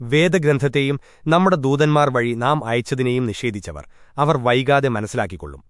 വേദഗ്രന്ഥത്തെയും നമ്മുടെ ദൂതന്മാർ വഴി നാം അയച്ചതിനെയും നിഷേധിച്ചവർ. അവർ വൈകാതെ മനസ്സിലാക്കിക്കൊള്ളും.